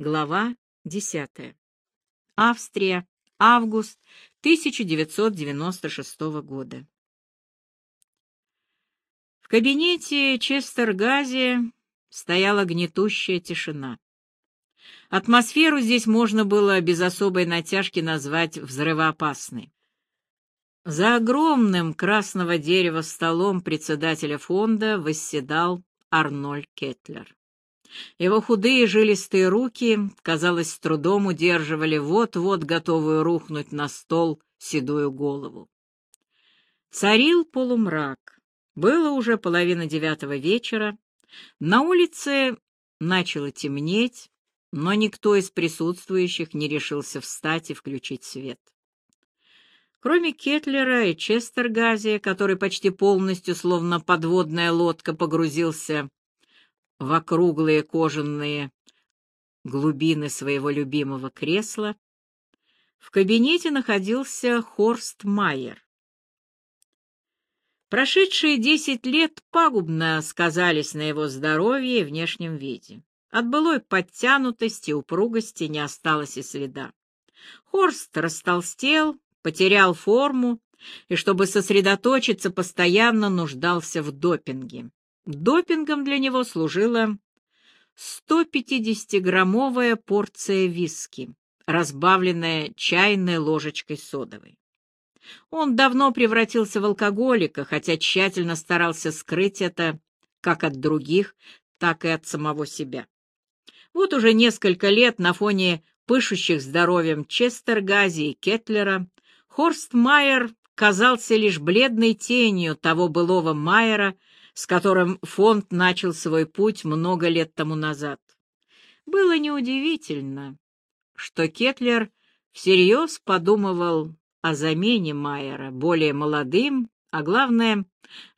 Глава 10. Австрия. Август 1996 года. В кабинете Честергази стояла гнетущая тишина. Атмосферу здесь можно было без особой натяжки назвать взрывоопасной. За огромным красного дерева столом председателя фонда восседал Арнольд Кетлер. Его худые жилистые руки, казалось, с трудом удерживали вот-вот готовую рухнуть на стол седую голову. Царил полумрак. Было уже половина девятого вечера. На улице начало темнеть, но никто из присутствующих не решился встать и включить свет. Кроме Кетлера и Честергази, который почти полностью, словно подводная лодка, погрузился в округлые кожаные глубины своего любимого кресла, в кабинете находился Хорст Майер. Прошедшие десять лет пагубно сказались на его здоровье и внешнем виде. От былой подтянутости и упругости не осталось и следа. Хорст растолстел, потерял форму и, чтобы сосредоточиться, постоянно нуждался в допинге. Допингом для него служила 150-граммовая порция виски, разбавленная чайной ложечкой содовой. Он давно превратился в алкоголика, хотя тщательно старался скрыть это как от других, так и от самого себя. Вот уже несколько лет на фоне пышущих здоровьем Честергази и Кетлера Хорст Майер казался лишь бледной тенью того былого Майера, с которым фонд начал свой путь много лет тому назад. Было неудивительно, что Кетлер всерьез подумывал о замене Майера более молодым, а главное,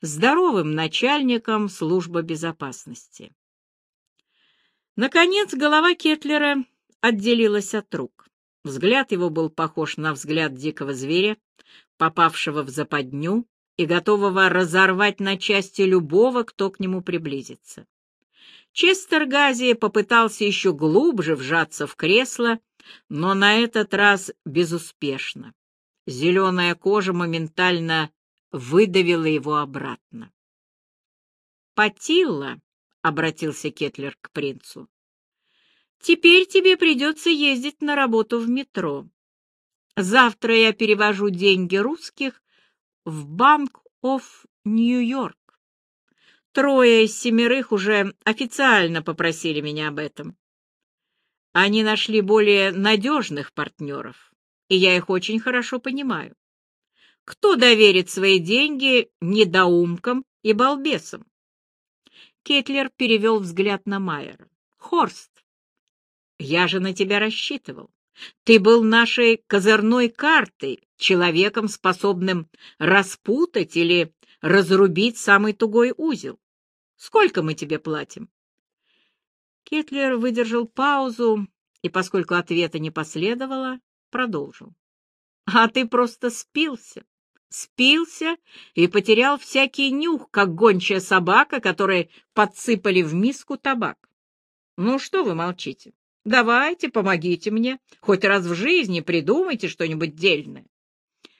здоровым начальником службы безопасности. Наконец голова Кетлера отделилась от рук. Взгляд его был похож на взгляд дикого зверя, попавшего в западню и готового разорвать на части любого, кто к нему приблизится. Честер Гази попытался еще глубже вжаться в кресло, но на этот раз безуспешно. Зеленая кожа моментально выдавила его обратно. «Патилла», — обратился Кетлер к принцу, — «теперь тебе придется ездить на работу в метро. Завтра я перевожу деньги русских в Банк оф Нью-Йорк. Трое из семерых уже официально попросили меня об этом. Они нашли более надежных партнеров, и я их очень хорошо понимаю. Кто доверит свои деньги недоумкам и балбесам? Кетлер перевел взгляд на Майера. «Хорст, я же на тебя рассчитывал. Ты был нашей козырной картой, человеком, способным распутать или разрубить самый тугой узел. Сколько мы тебе платим? Кетлер выдержал паузу и, поскольку ответа не последовало, продолжил. А ты просто спился. Спился и потерял всякий нюх, как гончая собака, которой подсыпали в миску табак. Ну что вы молчите? Давайте, помогите мне. Хоть раз в жизни придумайте что-нибудь дельное.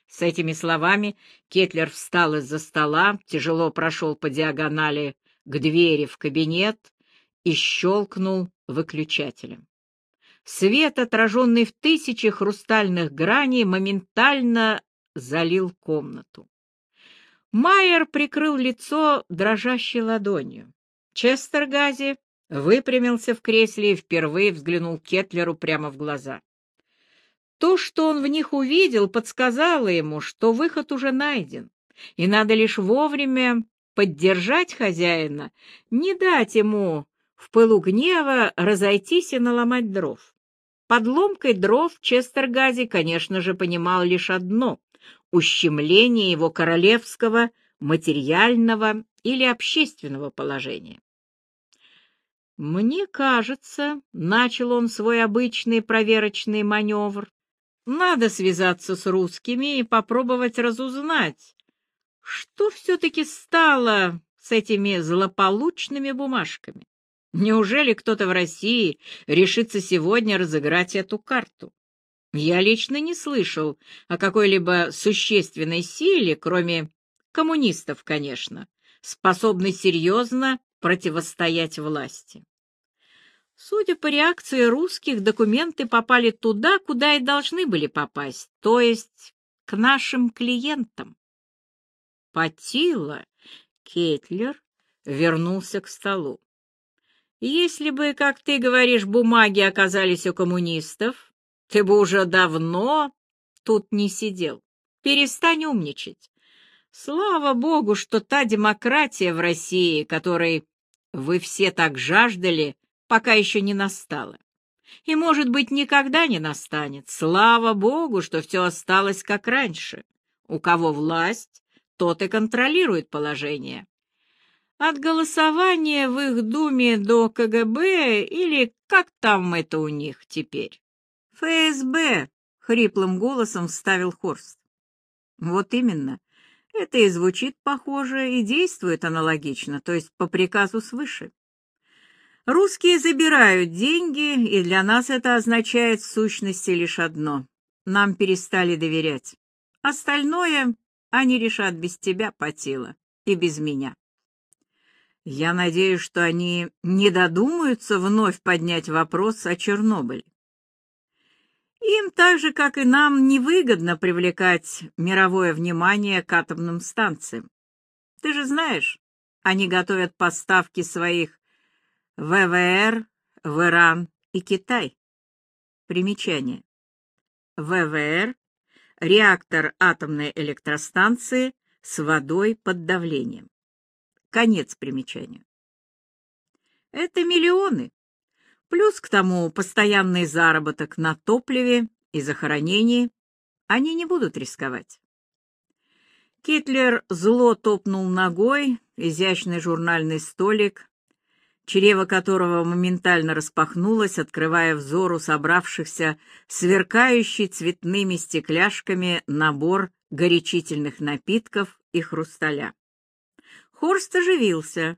С этими словами Кетлер встал из-за стола, тяжело прошел по диагонали к двери в кабинет и щелкнул выключателем. Свет, отраженный в тысячи хрустальных граней, моментально залил комнату. Майер прикрыл лицо дрожащей ладонью. Честер Гази выпрямился в кресле и впервые взглянул Кетлеру прямо в глаза. То, что он в них увидел, подсказало ему, что выход уже найден, и надо лишь вовремя поддержать хозяина, не дать ему в пылу гнева разойтись и наломать дров. Под ломкой дров Честергази, конечно же, понимал лишь одно — ущемление его королевского, материального или общественного положения. «Мне кажется», — начал он свой обычный проверочный маневр, «надо связаться с русскими и попробовать разузнать, что все-таки стало с этими злополучными бумажками. Неужели кто-то в России решится сегодня разыграть эту карту? Я лично не слышал о какой-либо существенной силе, кроме коммунистов, конечно, способной серьезно противостоять власти. Судя по реакции русских, документы попали туда, куда и должны были попасть, то есть к нашим клиентам. Патила Кетлер вернулся к столу. Если бы, как ты говоришь, бумаги оказались у коммунистов, ты бы уже давно тут не сидел. Перестань умничать. Слава богу, что та демократия в России, которой вы все так жаждали, пока еще не настала. И, может быть, никогда не настанет. Слава богу, что все осталось как раньше. У кого власть, тот и контролирует положение. От голосования в их думе до КГБ или как там это у них теперь? ФСБ, хриплым голосом вставил Хорст. Вот именно. Это и звучит похоже, и действует аналогично, то есть по приказу свыше. Русские забирают деньги, и для нас это означает в сущности лишь одно. Нам перестали доверять. Остальное они решат без тебя, Патила, и без меня. Я надеюсь, что они не додумаются вновь поднять вопрос о Чернобыле. Им так же, как и нам, невыгодно привлекать мировое внимание к атомным станциям. Ты же знаешь, они готовят поставки своих ВВР в Иран и Китай. Примечание. ВВР – реактор атомной электростанции с водой под давлением. Конец примечания. Это миллионы. Плюс к тому постоянный заработок на топливе и захоронении. Они не будут рисковать. Китлер зло топнул ногой, изящный журнальный столик, чрево которого моментально распахнулось, открывая взору собравшихся сверкающий цветными стекляшками набор горячительных напитков и хрусталя. Хорст оживился.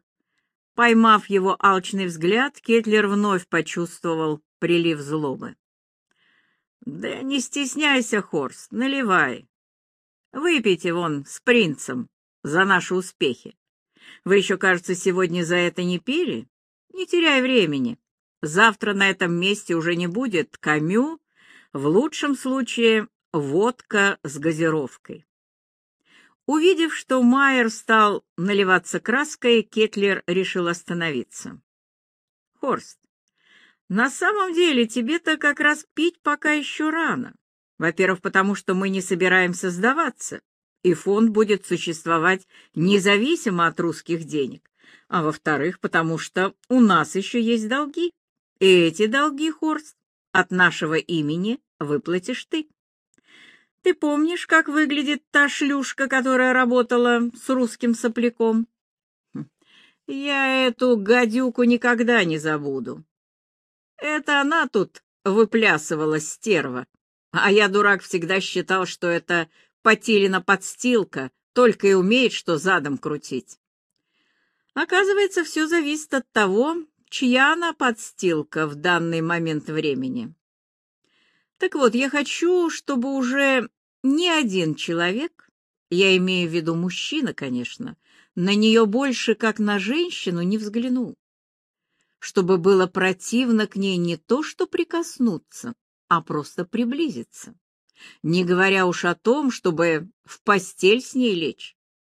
Поймав его алчный взгляд, Кетлер вновь почувствовал прилив злобы. «Да не стесняйся, Хорст, наливай. Выпейте вон с принцем за наши успехи. Вы еще, кажется, сегодня за это не пили? Не теряй времени. Завтра на этом месте уже не будет камю, в лучшем случае водка с газировкой. Увидев, что Майер стал наливаться краской, Кетлер решил остановиться. «Хорст, на самом деле тебе-то как раз пить пока еще рано. Во-первых, потому что мы не собираемся сдаваться, и фонд будет существовать независимо от русских денег. А во-вторых, потому что у нас еще есть долги. И эти долги, Хорст, от нашего имени выплатишь ты. Ты помнишь, как выглядит та шлюшка, которая работала с русским сопляком? Я эту гадюку никогда не забуду. Это она тут выплясывала стерва, а я, дурак, всегда считал, что это Потилина подстилка, только и умеет, что задом крутить. Оказывается, все зависит от того, чья она подстилка в данный момент времени. Так вот, я хочу, чтобы уже ни один человек, я имею в виду мужчина, конечно, на нее больше, как на женщину, не взглянул. Чтобы было противно к ней не то, что прикоснуться, а просто приблизиться. Не говоря уж о том, чтобы в постель с ней лечь.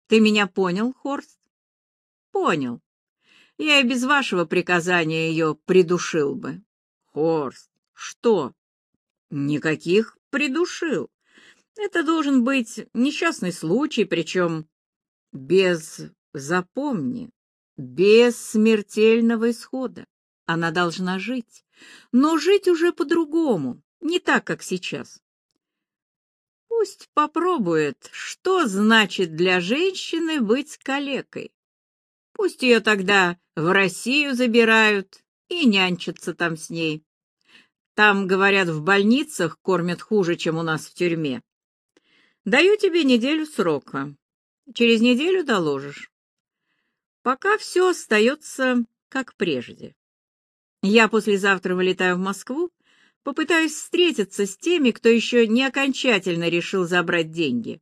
Ты меня понял, Хорст? Понял. Я и без вашего приказания ее придушил бы. Хорст, что? Никаких придушил. Это должен быть несчастный случай, причем без, запомни, без смертельного исхода. Она должна жить, но жить уже по-другому, не так, как сейчас. Пусть попробует, что значит для женщины быть калекой. Пусть ее тогда в Россию забирают и нянчатся там с ней. Там, говорят, в больницах кормят хуже, чем у нас в тюрьме. Даю тебе неделю срока. Через неделю доложишь. Пока все остается как прежде. Я послезавтра вылетаю в Москву, попытаюсь встретиться с теми, кто еще не окончательно решил забрать деньги.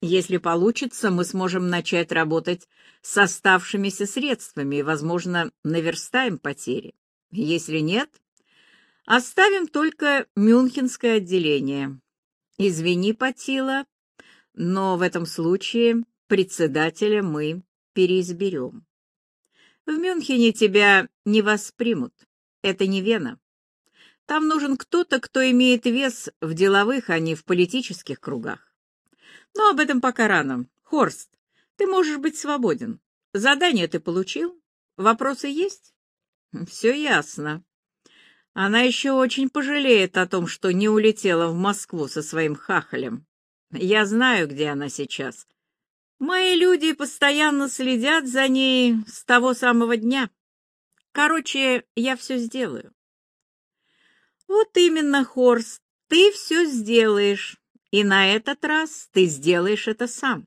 Если получится, мы сможем начать работать с оставшимися средствами и, возможно, наверстаем потери. Если нет, оставим только Мюнхенское отделение. Извини, Патила, но в этом случае председателя мы переизберем. В Мюнхене тебя не воспримут. Это не Вена. Там нужен кто-то, кто имеет вес в деловых, а не в политических кругах. Но об этом пока рано. Хорст, ты можешь быть свободен. Задание ты получил? Вопросы есть? Все ясно. Она еще очень пожалеет о том, что не улетела в Москву со своим хахалем. Я знаю, где она сейчас. Мои люди постоянно следят за ней с того самого дня. Короче, я все сделаю. Вот именно, Хорст, ты все сделаешь, и на этот раз ты сделаешь это сам.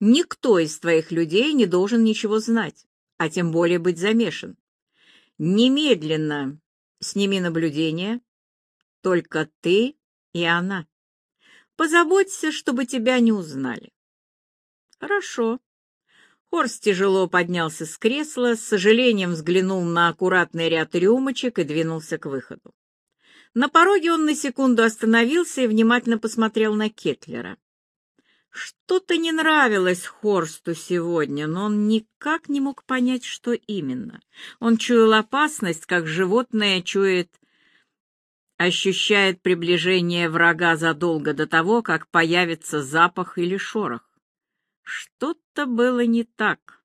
Никто из твоих людей не должен ничего знать, а тем более быть замешан. Немедленно сними наблюдение, только ты и она. Позаботься, чтобы тебя не узнали. Хорошо. Хорст тяжело поднялся с кресла, с сожалением взглянул на аккуратный ряд рюмочек и двинулся к выходу. На пороге он на секунду остановился и внимательно посмотрел на Кетлера. Что-то не нравилось Хорсту сегодня, но он никак не мог понять, что именно. Он чуял опасность, как животное чует, ощущает приближение врага задолго до того, как появится запах или шорох. Что-то было не так.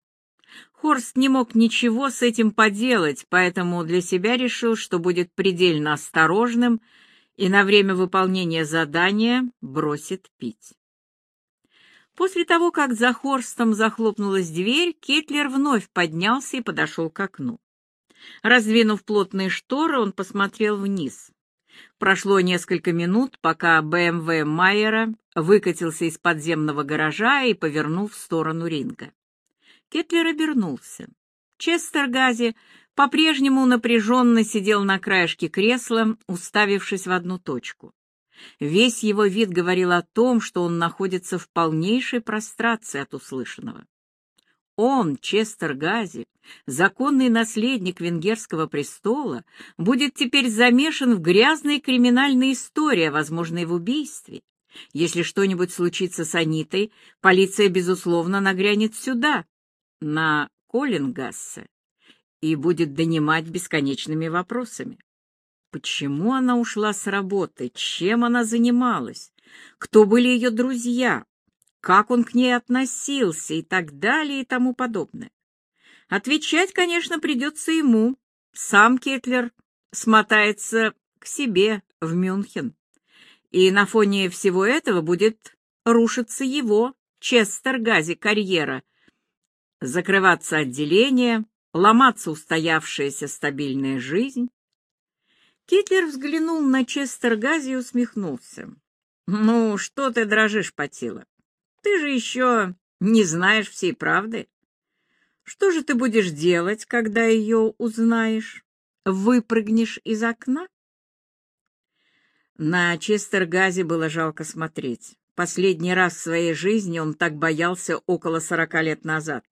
Хорст не мог ничего с этим поделать, поэтому для себя решил, что будет предельно осторожным и на время выполнения задания бросит пить. После того, как за Хорстом захлопнулась дверь, Кетлер вновь поднялся и подошел к окну. Раздвинув плотные шторы, он посмотрел вниз. Прошло несколько минут, пока БМВ Майера выкатился из подземного гаража и повернул в сторону ринга. Кетлер обернулся. Честер Гази по-прежнему напряженно сидел на краешке кресла, уставившись в одну точку. Весь его вид говорил о том, что он находится в полнейшей прострации от услышанного. Он, Честер Гази, законный наследник венгерского престола, будет теперь замешан в грязной криминальной истории, возможной в убийстве. Если что-нибудь случится с Анитой, полиция, безусловно, нагрянет сюда, на Коллингассе, и будет донимать бесконечными вопросами. Почему она ушла с работы? Чем она занималась? Кто были ее друзья? Как он к ней относился и так далее и тому подобное. Отвечать, конечно, придется ему. Сам Кетлер смотается к себе в Мюнхен. И на фоне всего этого будет рушиться его, Честер Гази, карьера, закрываться отделение, ломаться устоявшаяся стабильная жизнь. Кетлер взглянул на Честер Гази и усмехнулся. «Ну, что ты дрожишь, Патила? Ты же еще не знаешь всей правды. Что же ты будешь делать, когда ее узнаешь? Выпрыгнешь из окна? На Честергазе было жалко смотреть. Последний раз в своей жизни он так боялся около сорока лет назад.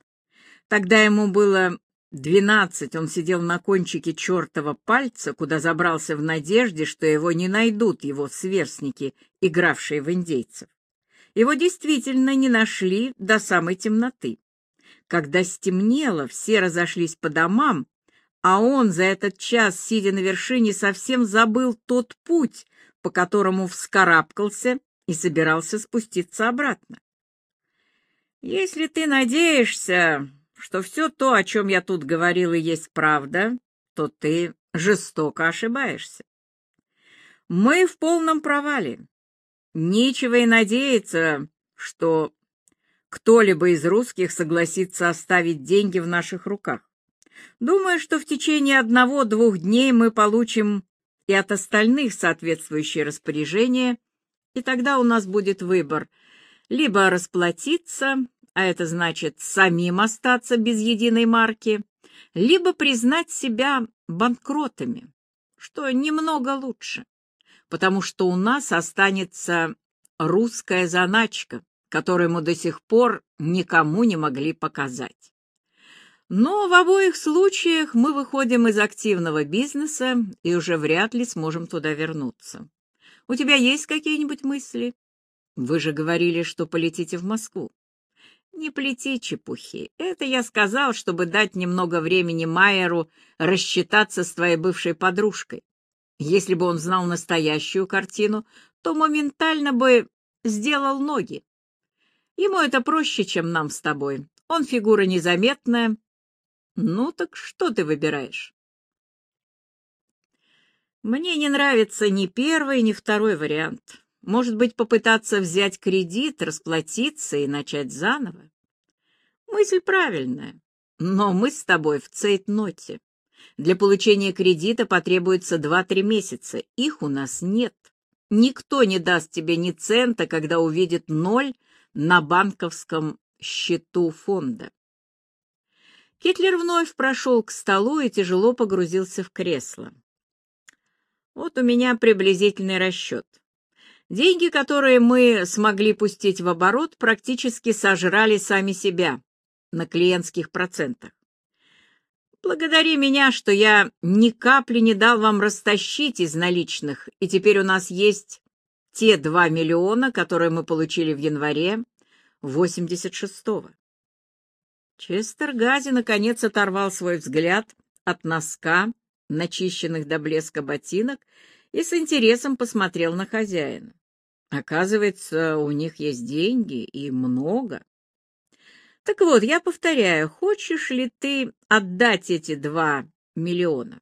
Тогда ему было двенадцать, он сидел на кончике чертова пальца, куда забрался в надежде, что его не найдут его сверстники, игравшие в индейцев. Его действительно не нашли до самой темноты. Когда стемнело, все разошлись по домам, а он за этот час, сидя на вершине, совсем забыл тот путь, по которому вскарабкался и собирался спуститься обратно. Если ты надеешься, что все то, о чем я тут говорил, и есть правда, то ты жестоко ошибаешься. Мы в полном провале. Нечего и надеяться, что кто-либо из русских согласится оставить деньги в наших руках. Думаю, что в течение одного-двух дней мы получим и от остальных соответствующие распоряжения, и тогда у нас будет выбор либо расплатиться, а это значит самим остаться без единой марки, либо признать себя банкротами, что немного лучше, потому что у нас останется русская заначка, которую мы до сих пор никому не могли показать. Но в обоих случаях мы выходим из активного бизнеса и уже вряд ли сможем туда вернуться. У тебя есть какие-нибудь мысли? Вы же говорили, что полетите в Москву. Не плети чепухи. Это я сказал, чтобы дать немного времени Майеру рассчитаться с твоей бывшей подружкой. Если бы он знал настоящую картину, то моментально бы сделал ноги. Ему это проще, чем нам с тобой. Он фигура незаметная. Ну так что ты выбираешь? Мне не нравится ни первый, ни второй вариант. Может быть, попытаться взять кредит, расплатиться и начать заново? Мысль правильная, но мы с тобой в цейтноте. Для получения кредита потребуется 2-3 месяца, их у нас нет. Никто не даст тебе ни цента, когда увидит ноль на банковском счету фонда. Кетлер вновь прошел к столу и тяжело погрузился в кресло. Вот у меня приблизительный расчет. Деньги, которые мы смогли пустить в оборот, практически сожрали сами себя на клиентских процентах. Благодари меня, что я ни капли не дал вам растащить из наличных, и теперь у нас есть те два миллиона, которые мы получили в январе 86-го. Честер Гази наконец оторвал свой взгляд от носка, начищенных до блеска ботинок, и с интересом посмотрел на хозяина. Оказывается, у них есть деньги, и много. Так вот, я повторяю, хочешь ли ты отдать эти два миллиона?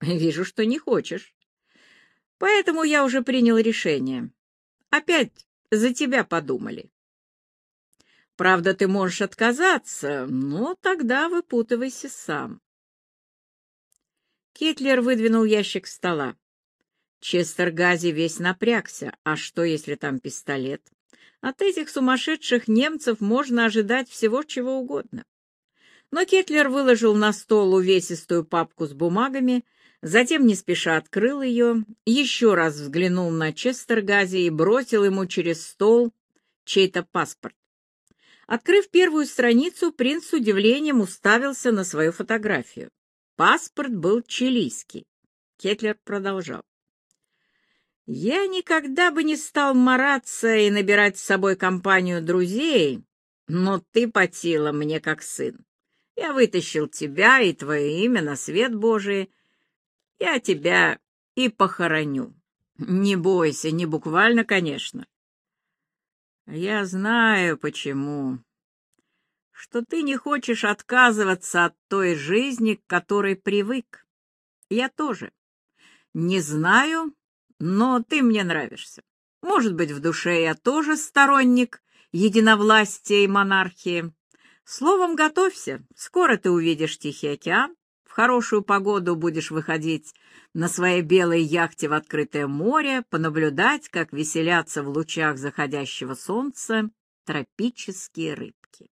Вижу, что не хочешь. Поэтому я уже принял решение. Опять за тебя подумали. Правда, ты можешь отказаться, но тогда выпутывайся сам. Кетлер выдвинул ящик стола. Честер Гази весь напрягся. А что, если там пистолет? От этих сумасшедших немцев можно ожидать всего чего угодно. Но Кетлер выложил на стол увесистую папку с бумагами, затем не спеша открыл ее, еще раз взглянул на Честер Гази и бросил ему через стол чей-то паспорт. Открыв первую страницу, принц с удивлением уставился на свою фотографию. Паспорт был чилийский. Кетлер продолжал. Я никогда бы не стал мараться и набирать с собой компанию друзей, но ты потила мне как сын. Я вытащил тебя и твое имя на свет Божий. Я тебя и похороню. Не бойся, не буквально, конечно. Я знаю, почему. Что ты не хочешь отказываться от той жизни, к которой привык. Я тоже. Не знаю, но ты мне нравишься. Может быть, в душе я тоже сторонник единовластия и монархии. Словом, готовься, скоро ты увидишь Тихий океан, в хорошую погоду будешь выходить на своей белой яхте в открытое море, понаблюдать, как веселятся в лучах заходящего солнца тропические рыбки.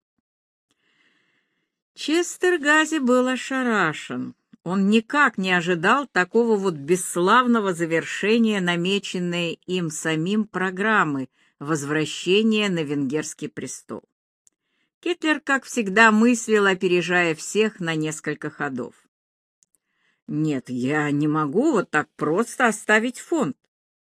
Честер Гази был ошарашен. Он никак не ожидал такого вот бесславного завершения намеченной им самим программы возвращения на венгерский престол. Кетлер, как всегда, мыслил, опережая всех на несколько ходов. «Нет, я не могу вот так просто оставить фонд».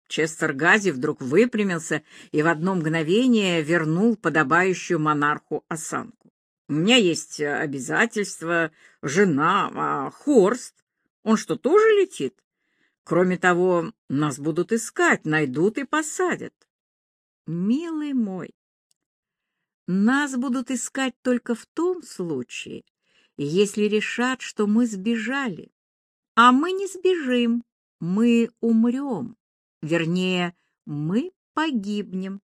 Честер Гази вдруг выпрямился и в одно мгновение вернул подобающую монарху осанку. У меня есть э, обязательства, жена, а Хорст, он что, тоже летит? Кроме того, нас будут искать, найдут и посадят. Милый мой, нас будут искать только в том случае, если решат, что мы сбежали. А мы не сбежим, мы умрем. Вернее, мы погибнем.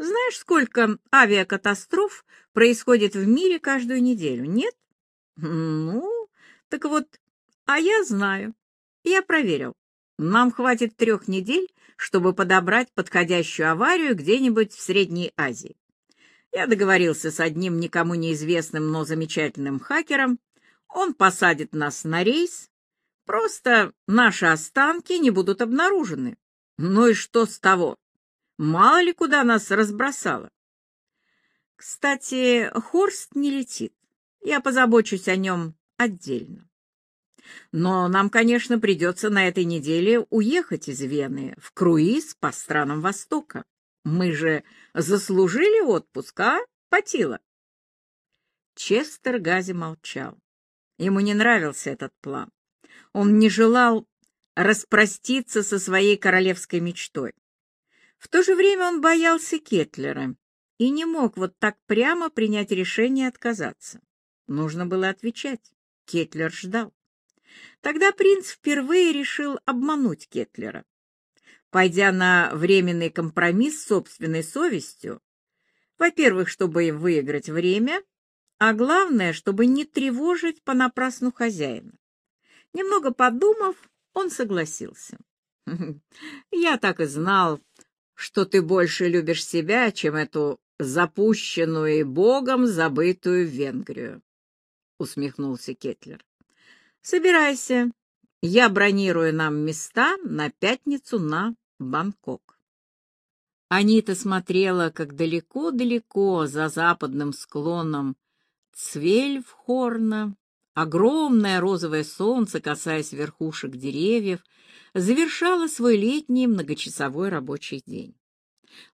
Знаешь, сколько авиакатастроф происходит в мире каждую неделю, нет? Ну, так вот, а я знаю. Я проверил. Нам хватит трех недель, чтобы подобрать подходящую аварию где-нибудь в Средней Азии. Я договорился с одним никому неизвестным, но замечательным хакером. Он посадит нас на рейс, Просто наши останки не будут обнаружены. Ну и что с того? Мало ли куда нас разбросало. Кстати, Хорст не летит. Я позабочусь о нем отдельно. Но нам, конечно, придется на этой неделе уехать из Вены в круиз по странам Востока. Мы же заслужили отпуск, а, Патила? Честер Гази молчал. Ему не нравился этот план. Он не желал распроститься со своей королевской мечтой. В то же время он боялся Кетлера и не мог вот так прямо принять решение отказаться. Нужно было отвечать. Кетлер ждал. Тогда принц впервые решил обмануть Кетлера. Пойдя на временный компромисс с собственной совестью, во-первых, чтобы выиграть время, а главное, чтобы не тревожить понапрасну хозяина. Немного подумав, он согласился. «Я так и знал, что ты больше любишь себя, чем эту запущенную и богом забытую Венгрию», — усмехнулся Кетлер. «Собирайся, я бронирую нам места на пятницу на Бангкок». Анита смотрела, как далеко-далеко за западным склоном Цвельфхорна огромное розовое солнце, касаясь верхушек деревьев, завершало свой летний многочасовой рабочий день.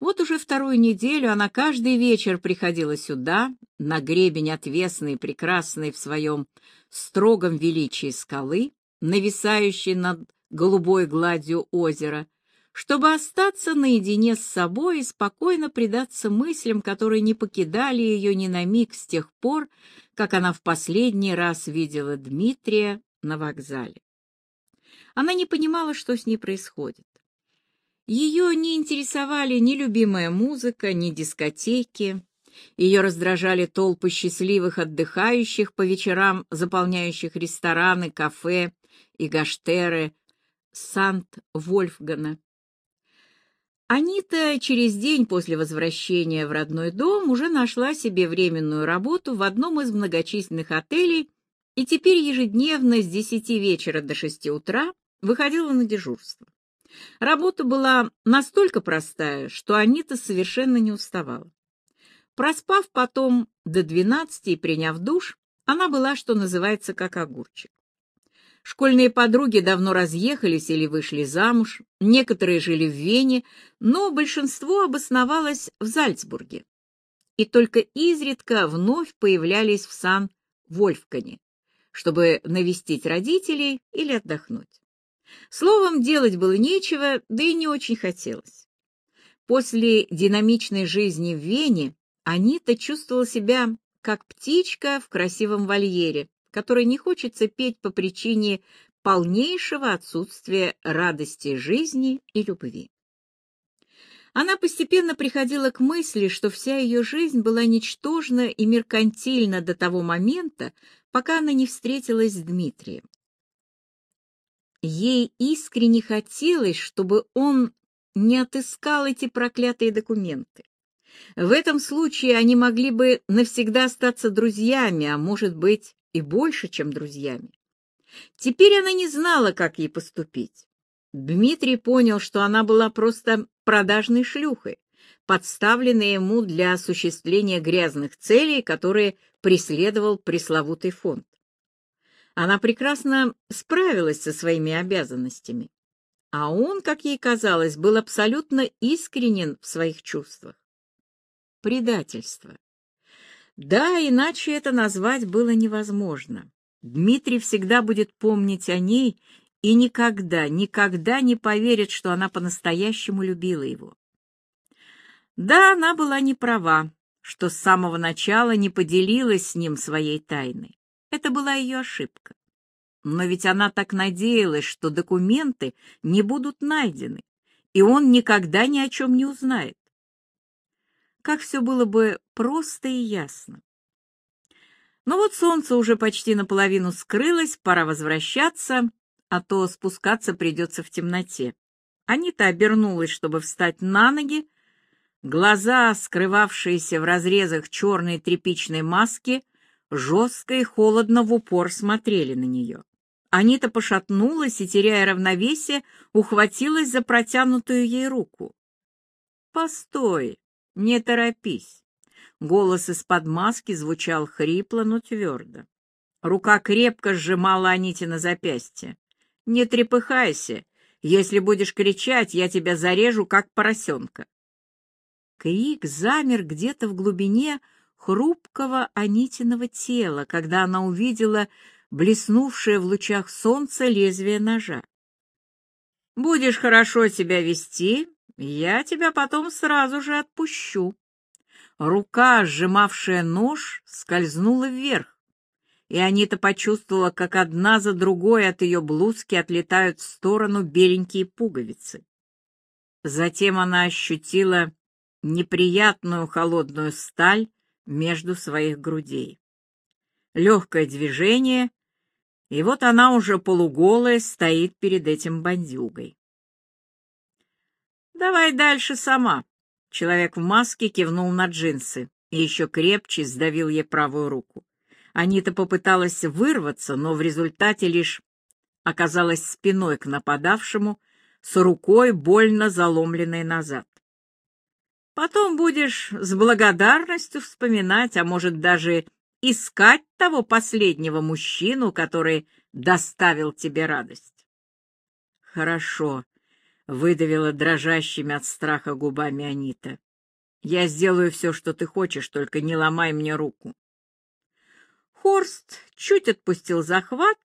Вот уже вторую неделю она каждый вечер приходила сюда, на гребень отвесной, прекрасной в своем строгом величии скалы, нависающей над голубой гладью озера, чтобы остаться наедине с собой и спокойно предаться мыслям, которые не покидали ее ни на миг с тех пор, как она в последний раз видела Дмитрия на вокзале. Она не понимала, что с ней происходит. Ее не интересовали ни любимая музыка, ни дискотеки. Ее раздражали толпы счастливых отдыхающих по вечерам, заполняющих рестораны, кафе и гаштеры Сант-Вольфгана. Анита через день после возвращения в родной дом уже нашла себе временную работу в одном из многочисленных отелей и теперь ежедневно с десяти вечера до шести утра выходила на дежурство. Работа была настолько простая, что Анита совершенно не уставала. Проспав потом до двенадцати и приняв душ, она была, что называется, как огурчик. Школьные подруги давно разъехались или вышли замуж, некоторые жили в Вене, но большинство обосновалось в Зальцбурге. И только изредка вновь появлялись в Сан-Вольфкане, чтобы навестить родителей или отдохнуть. Словом, делать было нечего, да и не очень хотелось. После динамичной жизни в Вене Анита чувствовала себя как птичка в красивом вольере, которой не хочется петь по причине полнейшего отсутствия радости жизни и любви. Она постепенно приходила к мысли, что вся ее жизнь была ничтожна и меркантильна до того момента, пока она не встретилась с Дмитрием. Ей искренне хотелось, чтобы он не отыскал эти проклятые документы. В этом случае они могли бы навсегда остаться друзьями, а может быть и больше, чем друзьями. Теперь она не знала, как ей поступить. Дмитрий понял, что она была просто продажной шлюхой, подставленной ему для осуществления грязных целей, которые преследовал пресловутый фонд. Она прекрасно справилась со своими обязанностями, а он, как ей казалось, был абсолютно искренен в своих чувствах. Предательство. Да, иначе это назвать было невозможно. Дмитрий всегда будет помнить о ней и никогда, никогда не поверит, что она по-настоящему любила его. Да, она была не права, что с самого начала не поделилась с ним своей тайной. Это была ее ошибка. Но ведь она так надеялась, что документы не будут найдены, и он никогда ни о чем не узнает. Как все было бы просто и ясно. Но вот солнце уже почти наполовину скрылось, пора возвращаться, а то спускаться придется в темноте. Анита обернулась, чтобы встать на ноги. Глаза, скрывавшиеся в разрезах черной тряпичной маски, жестко и холодно в упор смотрели на нее. Анита пошатнулась и, теряя равновесие, ухватилась за протянутую ей руку. «Постой, не торопись!» Голос из-под маски звучал хрипло, но твердо. Рука крепко сжимала Аните на запястье. «Не трепыхайся. Если будешь кричать, я тебя зарежу, как поросенка». Крик замер где-то в глубине хрупкого Анитиного тела, когда она увидела блеснувшее в лучах солнца лезвие ножа. «Будешь хорошо себя вести, я тебя потом сразу же отпущу». Рука, сжимавшая нож, скользнула вверх, и Анита почувствовала, как одна за другой от ее блузки отлетают в сторону беленькие пуговицы. Затем она ощутила неприятную холодную сталь между своих грудей. Легкое движение, и вот она уже полуголая стоит перед этим бандюгой. «Давай дальше сама», — человек в маске кивнул на джинсы и еще крепче сдавил ей правую руку. Анита попыталась вырваться, но в результате лишь оказалась спиной к нападавшему, с рукой больно заломленной назад. Потом будешь с благодарностью вспоминать, а может даже искать того последнего мужчину, который доставил тебе радость. Хорошо, выдавила дрожащими от страха губами Анита. Я сделаю все, что ты хочешь, только не ломай мне руку. Хорст чуть отпустил захват,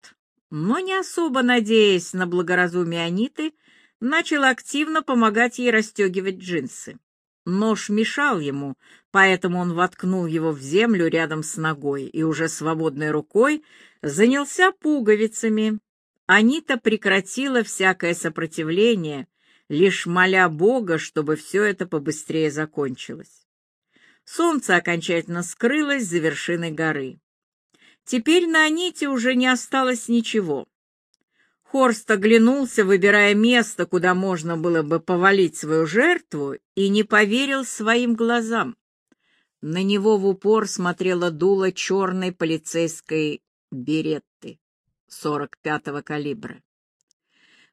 но не особо надеясь на благоразумие Аниты, начал активно помогать ей расстегивать джинсы. Нож мешал ему, поэтому он воткнул его в землю рядом с ногой и уже свободной рукой занялся пуговицами. Анита прекратила всякое сопротивление, лишь моля Бога, чтобы все это побыстрее закончилось. Солнце окончательно скрылось за вершиной горы. Теперь на Аните уже не осталось ничего. Хорст оглянулся, выбирая место, куда можно было бы повалить свою жертву, и не поверил своим глазам. На него в упор смотрела дуло черной полицейской беретты 45-го калибра.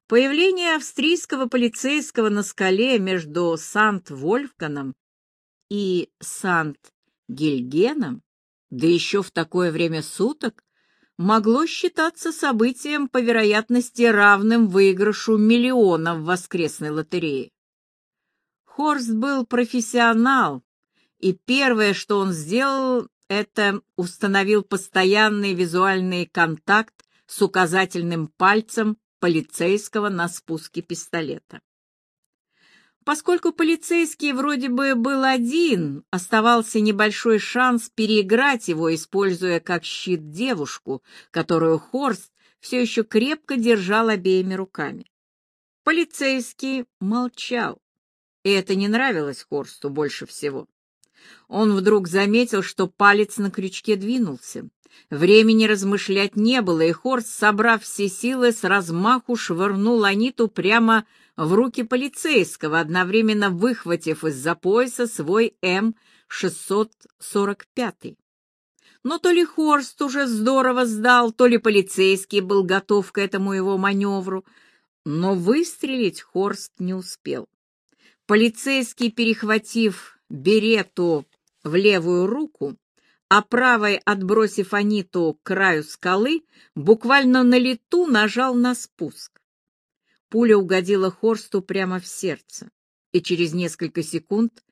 Появление австрийского полицейского на скале между Сант-Вольфганом и Сант-Гильгеном, да еще в такое время суток, могло считаться событием по вероятности равным выигрышу миллиона в воскресной лотерее. Хорст был профессионал, и первое, что он сделал, это установил постоянный визуальный контакт с указательным пальцем полицейского на спуске пистолета. Поскольку полицейский вроде бы был один, оставался небольшой шанс переиграть его, используя как щит девушку, которую Хорст все еще крепко держал обеими руками. Полицейский молчал, и это не нравилось Хорсту больше всего. Он вдруг заметил, что палец на крючке двинулся. Времени размышлять не было, и Хорст, собрав все силы, с размаху швырнул Аниту прямо в руки полицейского, одновременно выхватив из-за пояса свой М-645. Но то ли Хорст уже здорово сдал, то ли полицейский был готов к этому его маневру, но выстрелить Хорст не успел. Полицейский, перехватив берету в левую руку, а правой, отбросив Аниту к краю скалы, буквально на лету нажал на спуск. Пуля угодила Хорсту прямо в сердце, и через несколько секунд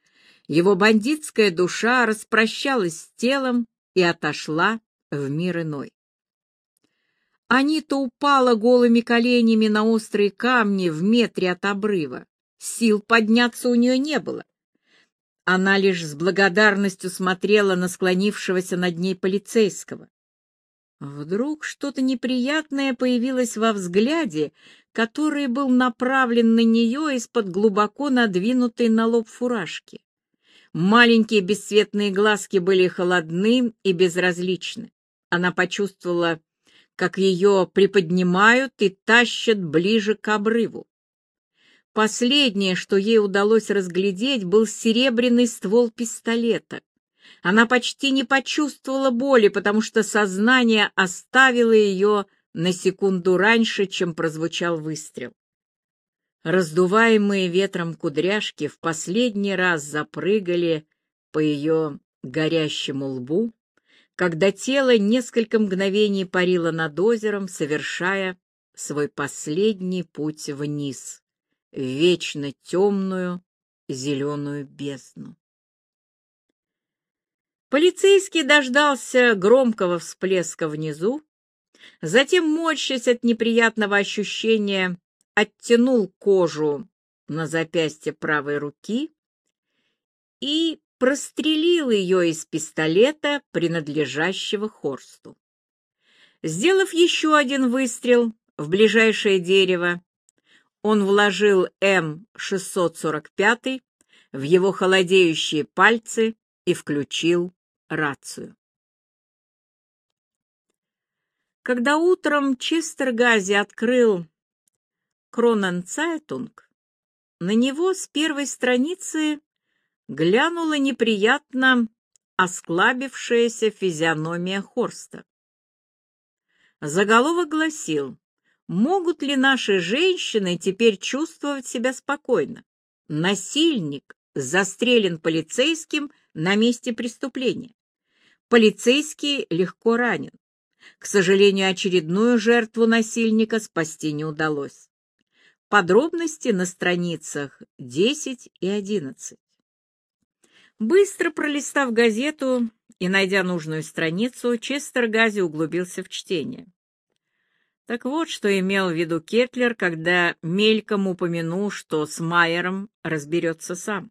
его бандитская душа распрощалась с телом и отошла в мир иной. Анита упала голыми коленями на острые камни в метре от обрыва. Сил подняться у нее не было. Она лишь с благодарностью смотрела на склонившегося над ней полицейского. Вдруг что-то неприятное появилось во взгляде, который был направлен на нее из-под глубоко надвинутой на лоб фуражки. Маленькие бесцветные глазки были холодны и безразличны. Она почувствовала, как ее приподнимают и тащат ближе к обрыву. Последнее, что ей удалось разглядеть, был серебряный ствол пистолета. Она почти не почувствовала боли, потому что сознание оставило ее на секунду раньше, чем прозвучал выстрел. Раздуваемые ветром кудряшки в последний раз запрыгали по ее горящему лбу, когда тело несколько мгновений парило над озером, совершая свой последний путь вниз, в вечно темную зеленую бездну. Полицейский дождался громкого всплеска внизу, затем, морщась от неприятного ощущения, оттянул кожу на запястье правой руки и прострелил ее из пистолета, принадлежащего Хорсту. Сделав еще один выстрел в ближайшее дерево, он вложил М-645 в его холодеющие пальцы и включил рацию. Когда утром Честергази открыл Кроненцайтунг, на него с первой страницы глянула неприятно осклабившаяся физиономия Хорста. Заголовок гласил «Могут ли наши женщины теперь чувствовать себя спокойно? Насильник застрелен полицейским на месте преступления. Полицейский легко ранен. К сожалению, очередную жертву насильника спасти не удалось. Подробности на страницах 10 и 11. Быстро пролистав газету и найдя нужную страницу, Честер Гази углубился в чтение. Так вот, что имел в виду Кетлер, когда мельком упомянул, что с Майером разберется сам.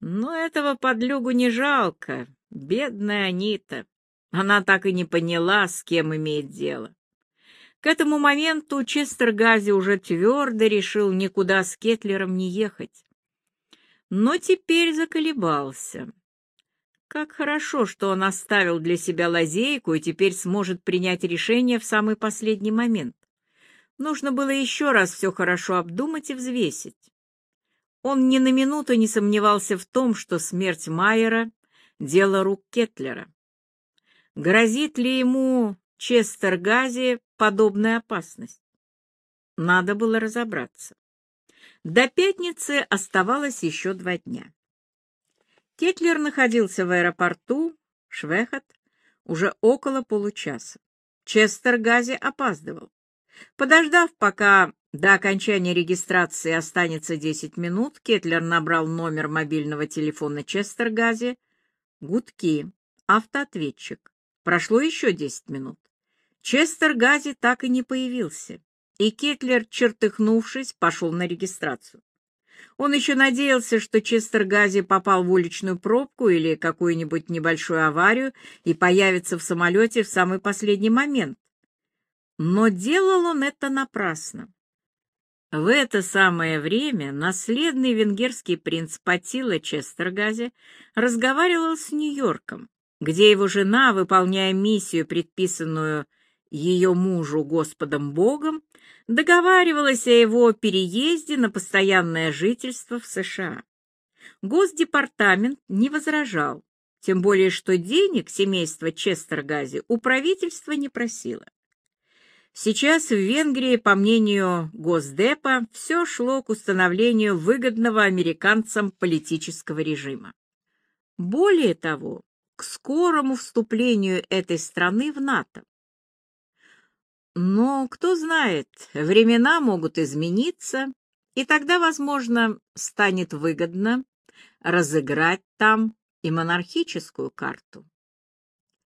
Но этого подлюгу не жалко, бедная Анита. Она так и не поняла, с кем имеет дело. К этому моменту Честер Гази уже твердо решил никуда с Кетлером не ехать. Но теперь заколебался. Как хорошо, что он оставил для себя лазейку и теперь сможет принять решение в самый последний момент. Нужно было еще раз все хорошо обдумать и взвесить. Он ни на минуту не сомневался в том, что смерть Майера — дело рук Кетлера. Грозит ли ему Честергази подобная опасность? Надо было разобраться. До пятницы оставалось еще два дня. Кетлер находился в аэропорту Швехот уже около получаса. Честергази опаздывал. Подождав, пока до окончания регистрации останется 10 минут, Кетлер набрал номер мобильного телефона Честергази. Гудки. Автоответчик. Прошло еще 10 минут. Честергази так и не появился, и Кетлер, чертыхнувшись, пошел на регистрацию. Он еще надеялся, что Честергази попал в уличную пробку или какую-нибудь небольшую аварию и появится в самолете в самый последний момент. Но делал он это напрасно. В это самое время наследный венгерский принц Патила Честергази разговаривал с Нью-Йорком, где его жена, выполняя миссию, предписанную ее мужу Господом Богом, договаривалась о его переезде на постоянное жительство в США. Госдепартамент не возражал, тем более что денег семейство Честергази у правительства не просило. Сейчас в Венгрии, по мнению Госдепа, все шло к установлению выгодного американцам политического режима. Более того, к скорому вступлению этой страны в НАТО. Но, кто знает, времена могут измениться, и тогда, возможно, станет выгодно разыграть там и монархическую карту.